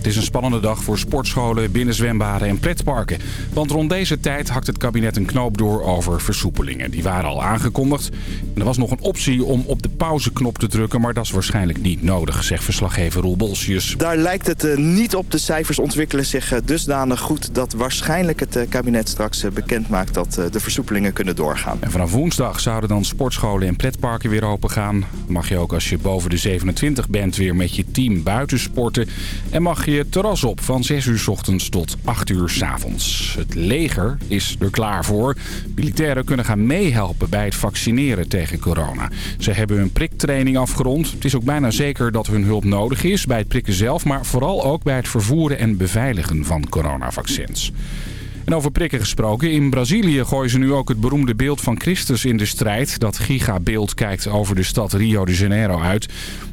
Het is een spannende dag voor sportscholen, binnenzwembaden en pretparken. Want rond deze tijd hakt het kabinet een knoop door over versoepelingen. Die waren al aangekondigd. En er was nog een optie om op de pauzeknop te drukken... maar dat is waarschijnlijk niet nodig, zegt verslaggever Roel Bolsius. Daar lijkt het uh, niet op. De cijfers ontwikkelen zich uh, dusdanig goed... dat waarschijnlijk het uh, kabinet straks bekend maakt dat de versoepelingen kunnen doorgaan. En vanaf woensdag zouden dan sportscholen en pretparken weer open gaan. Mag je ook als je boven de 27 bent weer met je team buiten sporten. En mag je je terras op van 6 uur s ochtends tot 8 uur s avonds. Het leger is er klaar voor. Militairen kunnen gaan meehelpen bij het vaccineren tegen corona. Ze hebben hun priktraining afgerond. Het is ook bijna zeker dat hun hulp nodig is bij het prikken zelf... maar vooral ook bij het vervoeren en beveiligen van coronavaccins. En over prikken gesproken, in Brazilië gooien ze nu ook het beroemde beeld van Christus in de strijd. Dat gigabeeld kijkt over de stad Rio de Janeiro uit.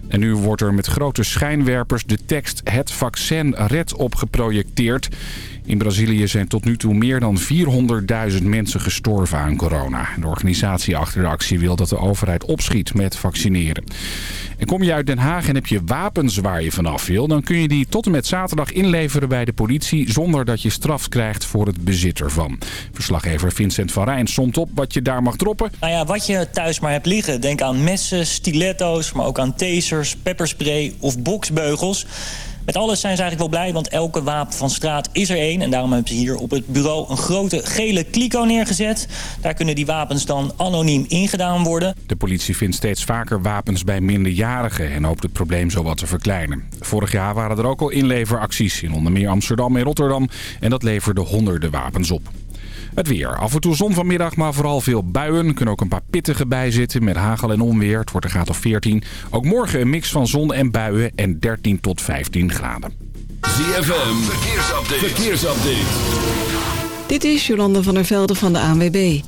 En nu wordt er met grote schijnwerpers de tekst Het vaccin red op geprojecteerd. In Brazilië zijn tot nu toe meer dan 400.000 mensen gestorven aan corona. De organisatie achter de actie wil dat de overheid opschiet met vaccineren. En kom je uit Den Haag en heb je wapens waar je vanaf wil... dan kun je die tot en met zaterdag inleveren bij de politie... zonder dat je straf krijgt voor het bezit ervan. Verslaggever Vincent van Rijn somt op wat je daar mag droppen. Nou ja, wat je thuis maar hebt liggen. Denk aan messen, stiletto's, maar ook aan tasers, pepperspray of boksbeugels... Met alles zijn ze eigenlijk wel blij, want elke wapen van straat is er één. En daarom hebben ze hier op het bureau een grote gele kliko neergezet. Daar kunnen die wapens dan anoniem ingedaan worden. De politie vindt steeds vaker wapens bij minderjarigen en hoopt het probleem zo wat te verkleinen. Vorig jaar waren er ook al inleveracties in onder meer Amsterdam en Rotterdam. En dat leverde honderden wapens op. Het weer. Af en toe zon vanmiddag, maar vooral veel buien. Er kunnen ook een paar pittige bij zitten met hagel en onweer. Het wordt een graad of 14. Ook morgen een mix van zon en buien en 13 tot 15 graden. ZFM, verkeersupdate. verkeersupdate. Dit is Jolande van der Velde van de ANWB.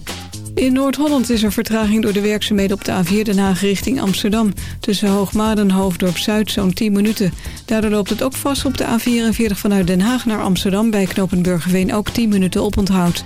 In Noord-Holland is er vertraging door de werkzaamheden op de A4 Den Haag richting Amsterdam. Tussen Hoogmaden en Hoofddorp-Zuid zo'n 10 minuten. Daardoor loopt het ook vast op de A44 vanuit Den Haag naar Amsterdam... bij Knopenburgerveen ook 10 minuten oponthoud.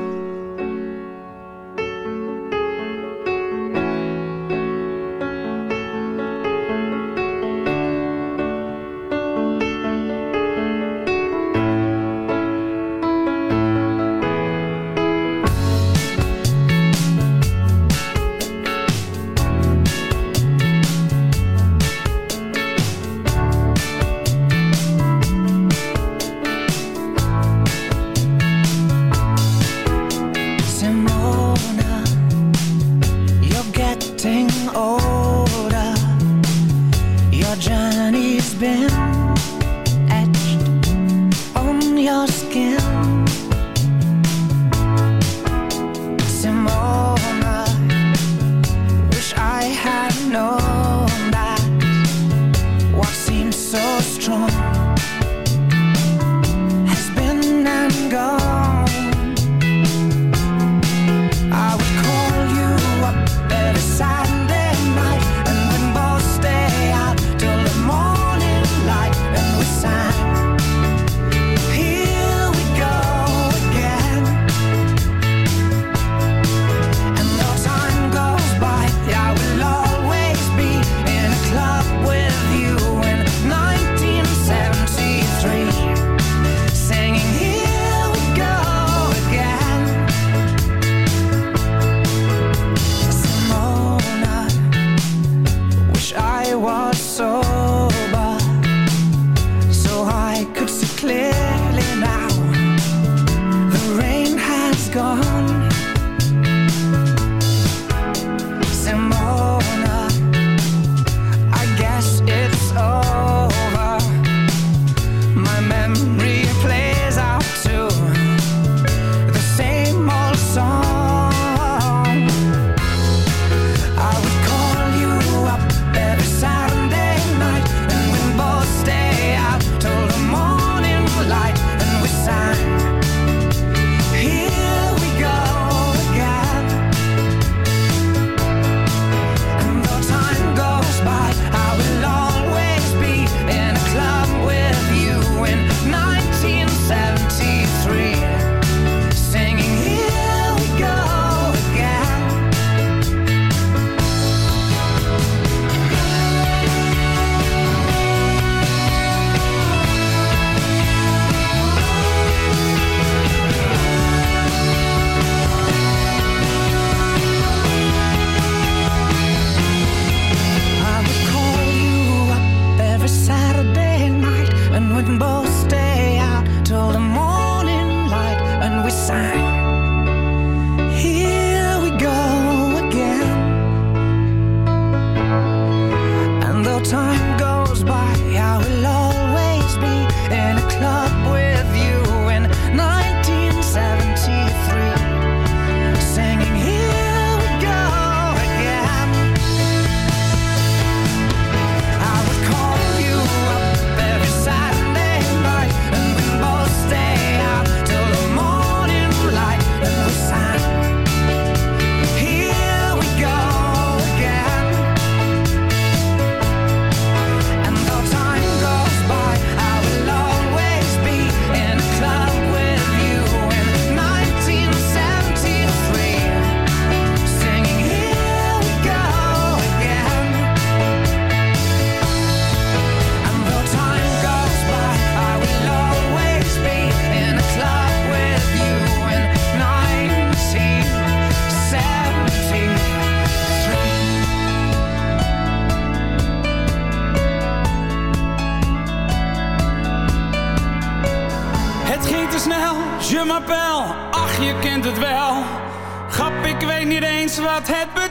Here we go.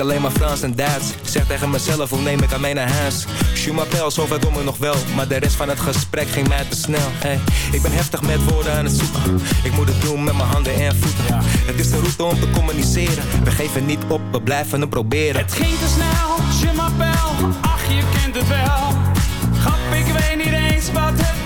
Alleen maar Frans en Duits. Zeg tegen mezelf, hoe neem ik aan mee naar huis? M'appelle, zover kom ik nog wel. Maar de rest van het gesprek ging mij te snel. Hey, ik ben heftig met woorden aan het zoeken. Ik moet het doen met mijn handen en voeten. Het is de route om te communiceren. We geven niet op, we blijven het proberen. Het ging te snel, m'appelle, ach je kent het wel. Grap, ik weet niet eens wat het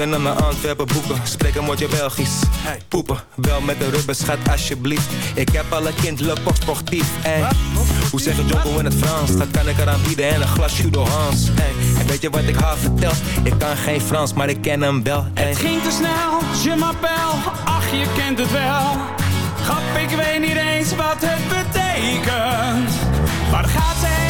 We kunnen naar Antwerpen boeken, spreek een woordje Belgisch. Poepen, wel met een rubber schat alsjeblieft. Ik heb al een kind, le pop sportief. Hoe zeg je Jocko in het Frans? Dat kan ik eraan bieden en een glas Judo Hans. En weet je wat ik haar vertel? Ik kan geen Frans, maar ik ken hem wel. Het ging te snel, je m'appelle, ach je kent het wel. Grap, ik weet niet eens wat het betekent. Waar gaat ze heen,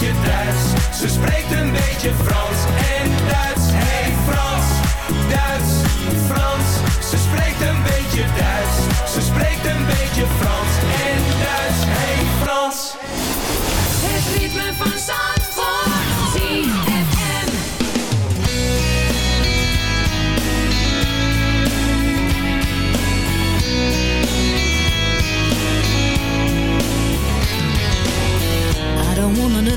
beetje Duits. Ze spreekt een beetje Frans en Duits. Hey Frans, Duits, Frans. Ze spreekt een beetje Duits. Ze spreekt een beetje Frans en Duits. Hey Frans. Het ritme van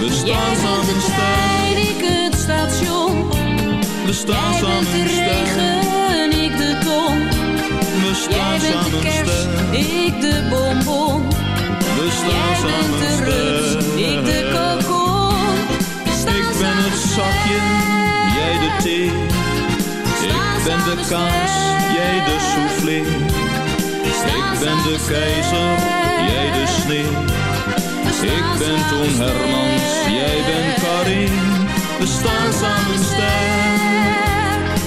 We Jij staan bent samen trein, ik het station. we staan Jij bent de regen, ik de ton. We Jij staan bent de samen kers, sterk, ik de bonbon. we staan Jij bent de rups, ik de kokon. Ik ben het zakje, jij de thee. Ik ben de kaas, jij de soufflé. Ik ben de keizer, jij de sneeuw. Ik ben Toon Hermans, jij bent Karin. We staan samen sterk.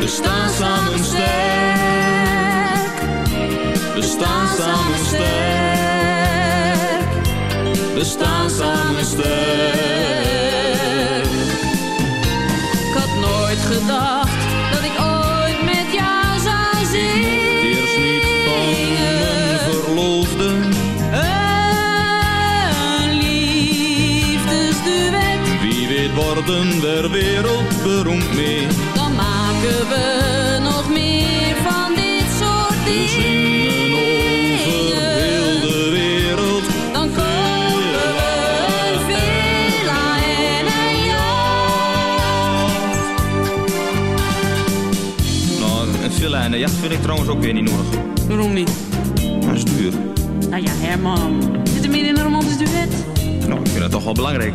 We staan samen sterk. We staan samen sterk. We staan samen worden der wereld beroemd mee. dan maken we nog meer van dit soort We zingen over heel dingen. de wereld. Dan kopen we een villa en een jacht. Nou, een villa en een jacht vind ik trouwens ook weer niet nodig. Waarom niet? Dat is duur. Nou ja, Herman. Zit er meer in een romantisch duet? Nou, ik vind dat toch wel belangrijk.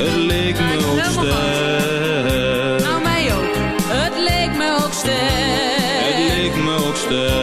Het leek me ook helemaal ster. Nou, mij ook. Het leek me ook Het sterk. leek me ook ster.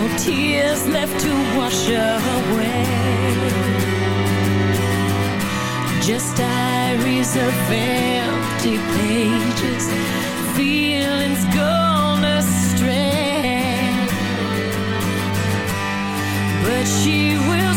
No tears left to wash her away. Just diaries of empty pages, feelings gone astray. But she will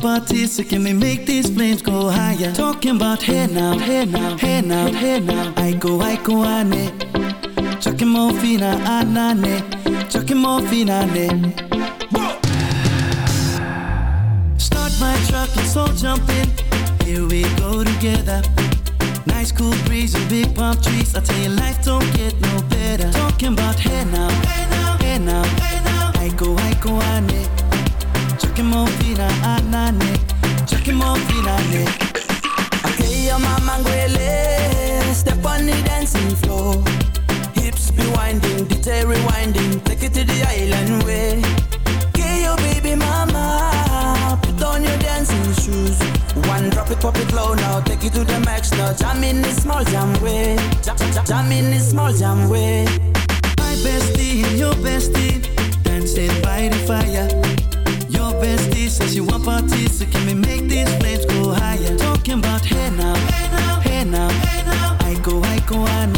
parties, so can we make these flames go higher? Talking about hey now, hey now, hey now, hey now. I go, I go, ane. Chucking more fina, anane. Chucking more fina, ne. Start my truck, let's all jump in. Here we go together. Nice cool breeze and big palm trees. I tell you, life don't get no better. Talking about hey now, hey now, hey now. Mama. Step on the dancing floor. Hips be winding, detail rewinding. Take it to the island way. Okay, your baby mama. Put on your dancing shoes. One drop it, pop it low now. Take it to the max now. Jam in the small jam way. Jam, jam, in the small jam way. My bestie your bestie dancing by the fire. Your bestie says she want parties, so can we make these flames go higher? Talking about hey now, hey now, hey now, hey now. I go, I go, ane. Chucking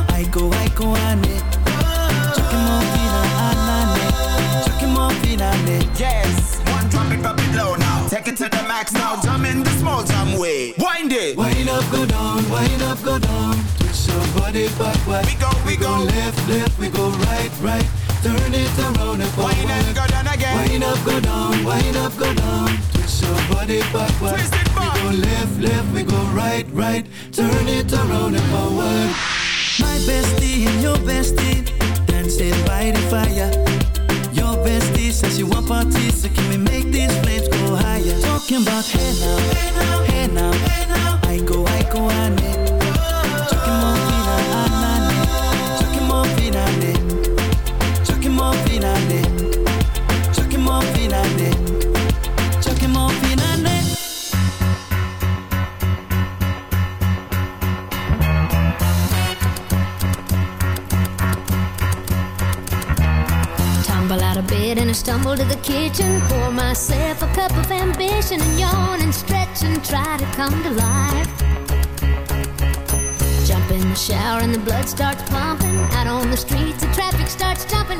I go, I go, ane. Chucking more fina, anane. Chucking more ane. Yes, one drop it, drop it low now. Take it to the max now, jump in the small jam way. Wind it. Wind up, go down, wind up, go down. Twist your body backward. We go, we go. left, left, we go right, right. Turn it around and forward. Wind up, go down again. Wind up, go down, wind up, go down. Twist your body backward. Twist it back. We go left, left, we go right, right. Turn it around and forward. My bestie and your bestie dancing by the fire. Your bestie says you want parties, so can we make these flames go higher? Talking about hey now, come to life. Jump in the shower and the blood starts pumping. Out on the streets, the traffic starts jumping.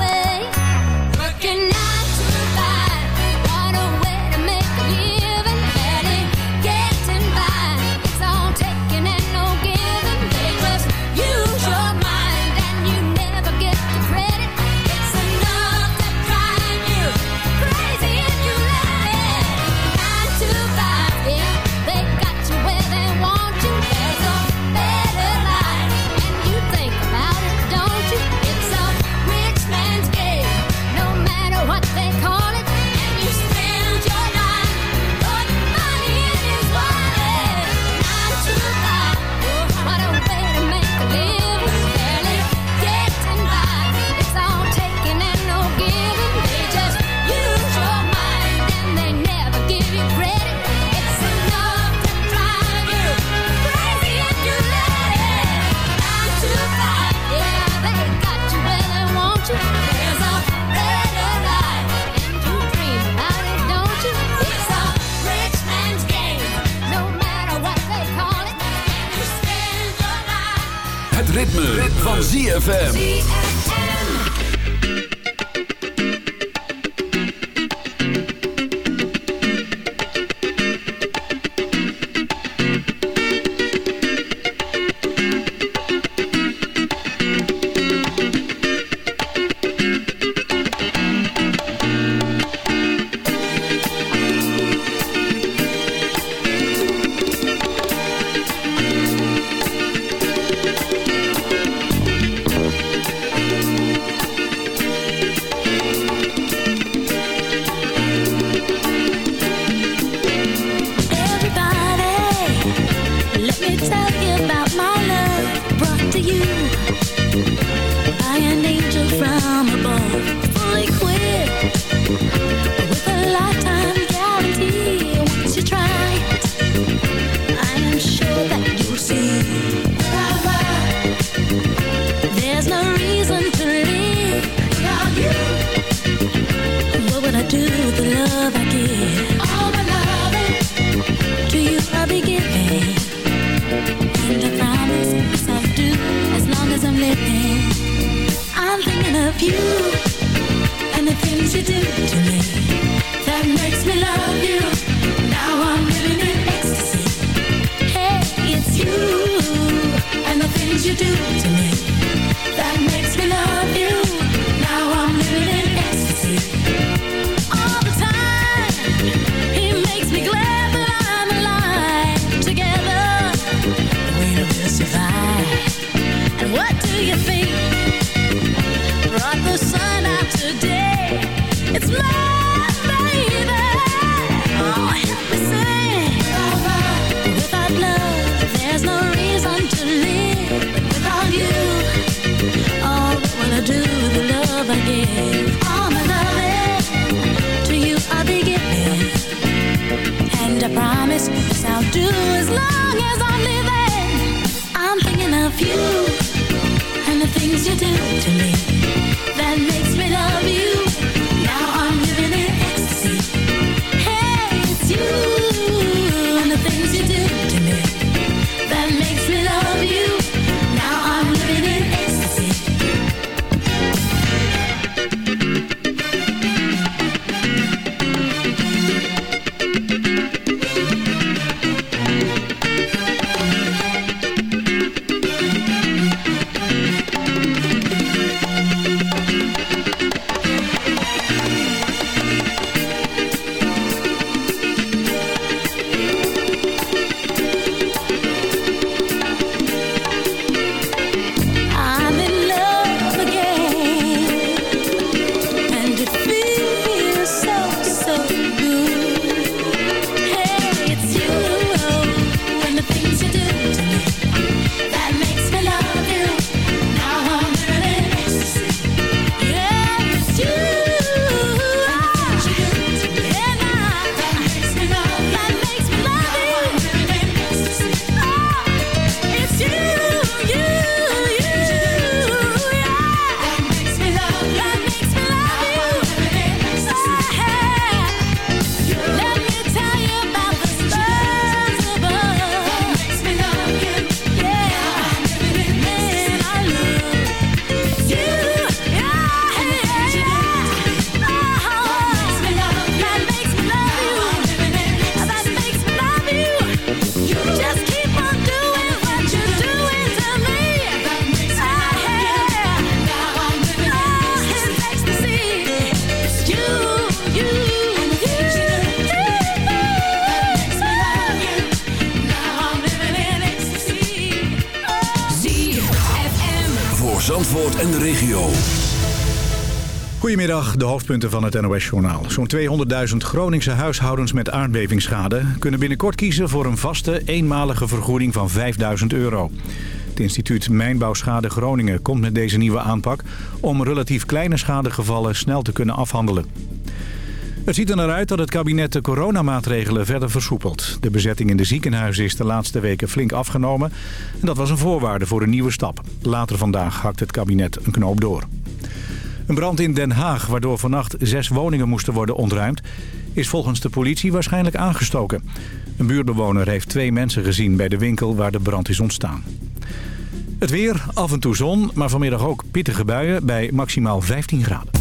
hoofdpunten van het NOS-journaal. Zo'n 200.000 Groningse huishoudens met aardbevingsschade... kunnen binnenkort kiezen voor een vaste, eenmalige vergoeding van 5.000 euro. Het instituut Mijnbouwschade Groningen komt met deze nieuwe aanpak... om relatief kleine schadegevallen snel te kunnen afhandelen. Het ziet er naar uit dat het kabinet de coronamaatregelen verder versoepelt. De bezetting in de ziekenhuizen is de laatste weken flink afgenomen. En dat was een voorwaarde voor een nieuwe stap. Later vandaag hakt het kabinet een knoop door. Een brand in Den Haag, waardoor vannacht zes woningen moesten worden ontruimd... is volgens de politie waarschijnlijk aangestoken. Een buurtbewoner heeft twee mensen gezien bij de winkel waar de brand is ontstaan. Het weer, af en toe zon, maar vanmiddag ook pittige buien bij maximaal 15 graden.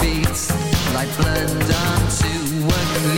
beats like blood onto a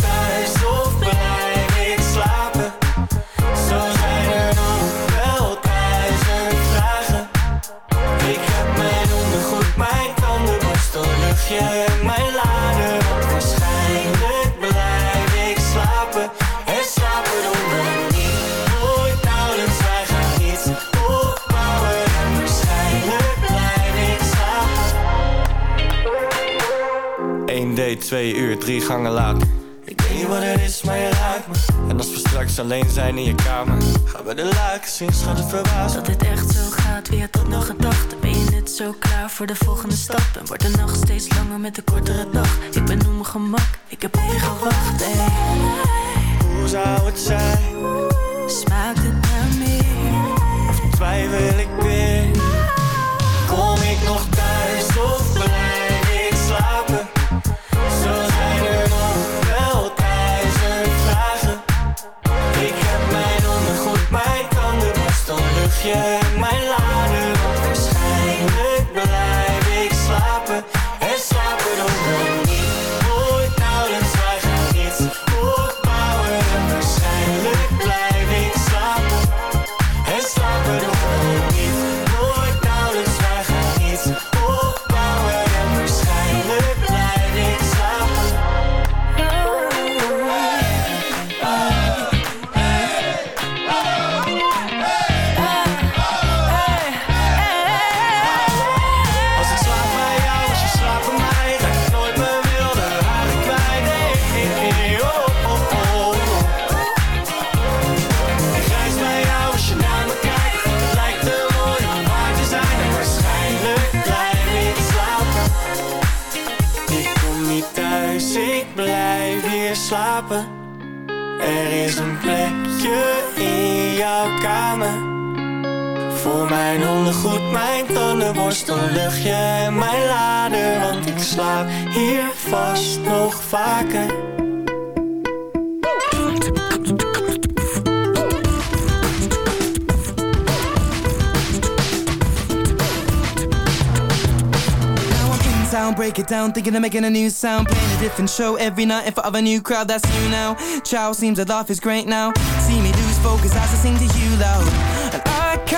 en mijn lader Want waarschijnlijk blijf ik slapen. En slapen doen we niet Nooit nauwelijks, wij gaan iets opbouwen. En waarschijnlijk blijf ik slapen. Eén date, twee uur, drie gangen later wat het is, maar je raakt me En als we straks alleen zijn in je kamer Gaan we de luiken zien, schat het verbaasd Dat dit echt zo gaat, wie had dat nog gedacht? Ben je net zo klaar voor de volgende stap? En wordt de nacht steeds langer met de kortere dag? Ik ben op mijn gemak, ik heb op je gewacht. Hoe zou het zijn? Smaakt het naar meer? Of twijfel ik weer? Voor mijn ondergoed, mijn tandenborstel, luchtje en mijn lader Want ik slaap hier vast nog vaker town, break it down, thinking of making a new sound. Playing a different show every night in front of a new crowd, that's you now. Chow seems to laugh is great now. See me lose focus as I sing to you loud.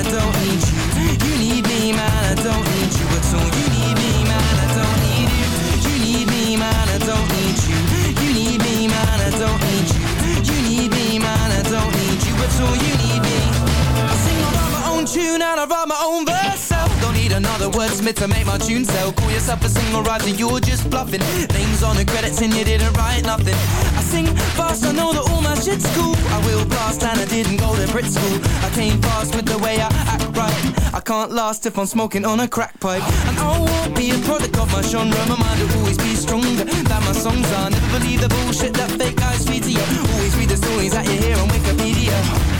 I don't need you. You need me, man, I don't need you at all. You need me, man, I don't need you. You need me, man, I don't need you. You need me, man, I don't need you. You need me, man, I don't need you at all. You need me. I sing, I my own tune and I write my own verse. Don't need another wordsmith to make my tune sell. Call yourself a singer writer, you're just bluffing. Names on the credits and you didn't write nothing. Sing fast, I know that all my shit's cool. I will blast and I didn't go to Brit school. I came fast with the way I act right. I can't last if I'm smoking on a crack pipe. And I won't be a product of my genre. My mind will always be stronger than my songs are. Never believe the bullshit that fake guys feed to you. Always read the stories that you hear on Wikipedia.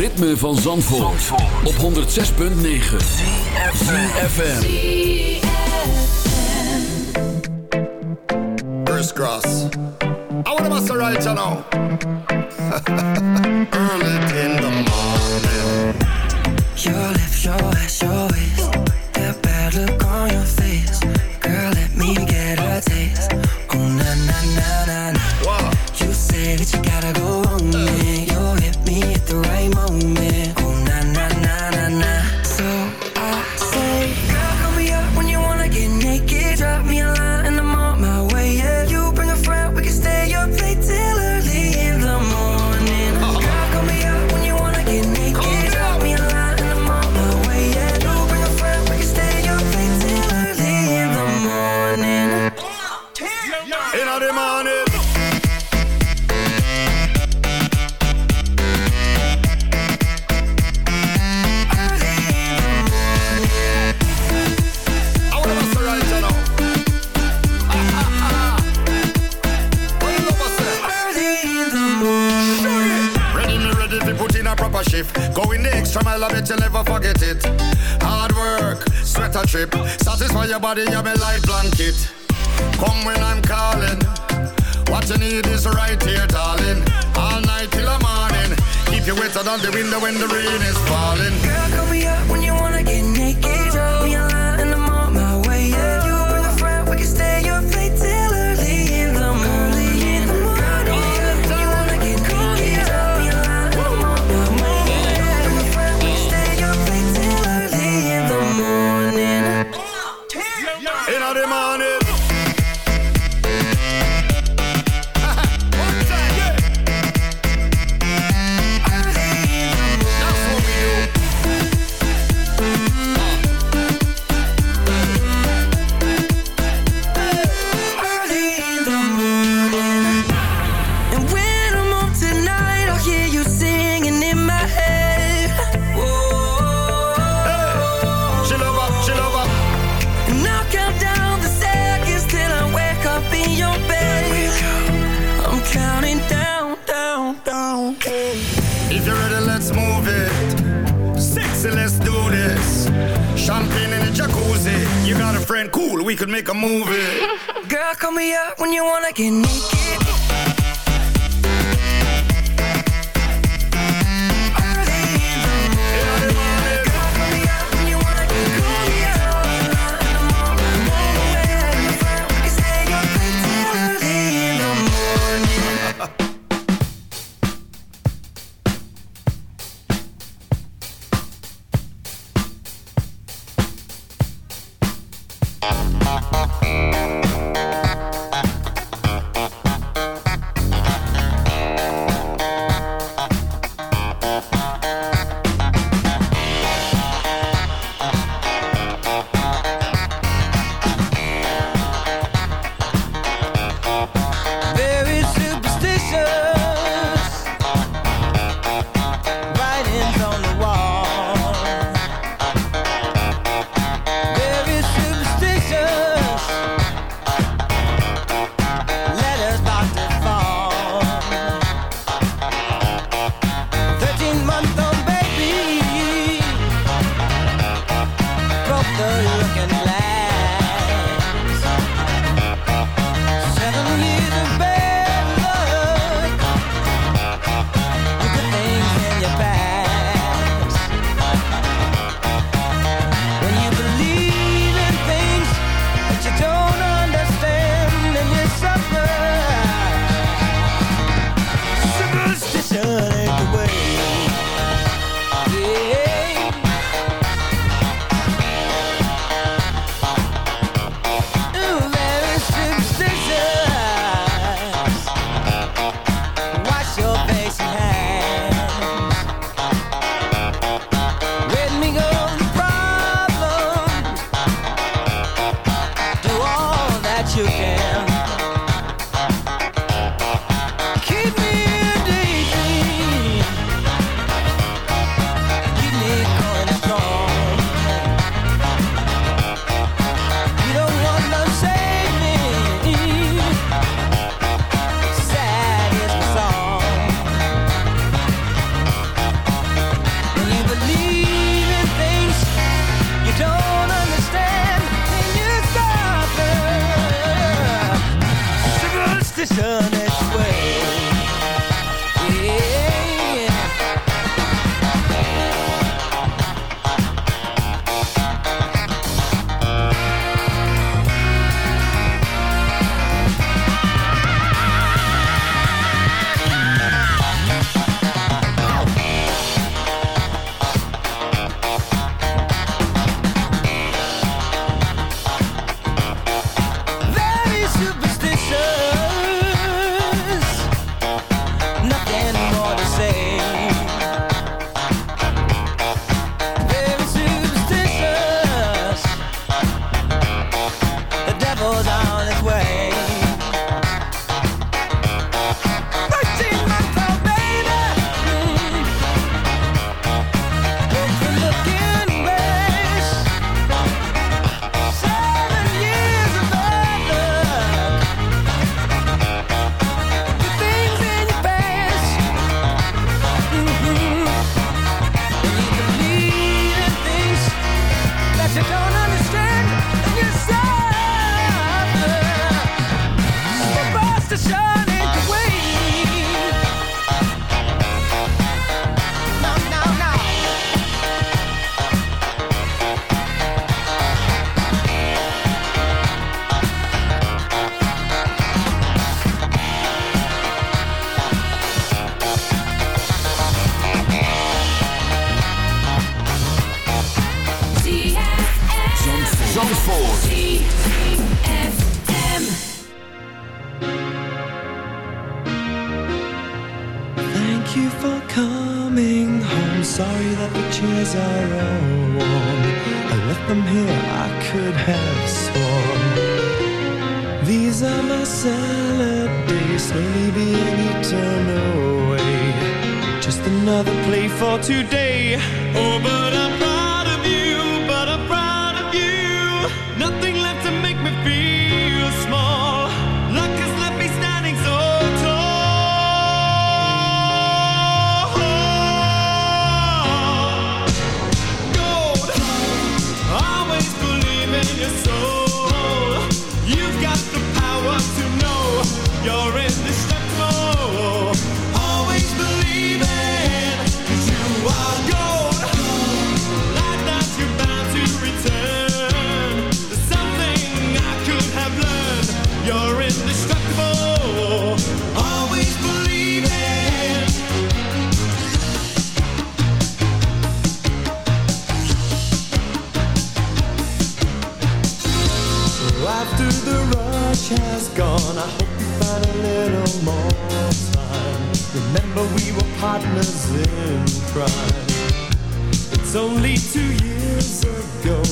Ritme van Zandvoort, op 106.9 ZFM. First cross. I want to master right you know. Early in the morning. Your lips, your ass, your waist That bad look on your face your body, you're my light blanket. Come when I'm calling. What you need is right here, darling. All night till the morning. Keep you wetter than the window when the rain is falling. Girl, call me up when you wanna get naked. Me up when you wanna get naked.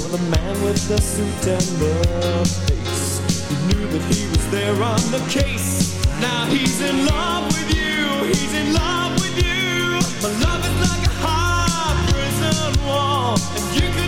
saw the man with the suit and the face. He knew that he was there on the case. Now he's in love with you. He's in love with you. My love is like a high prison wall, and you can.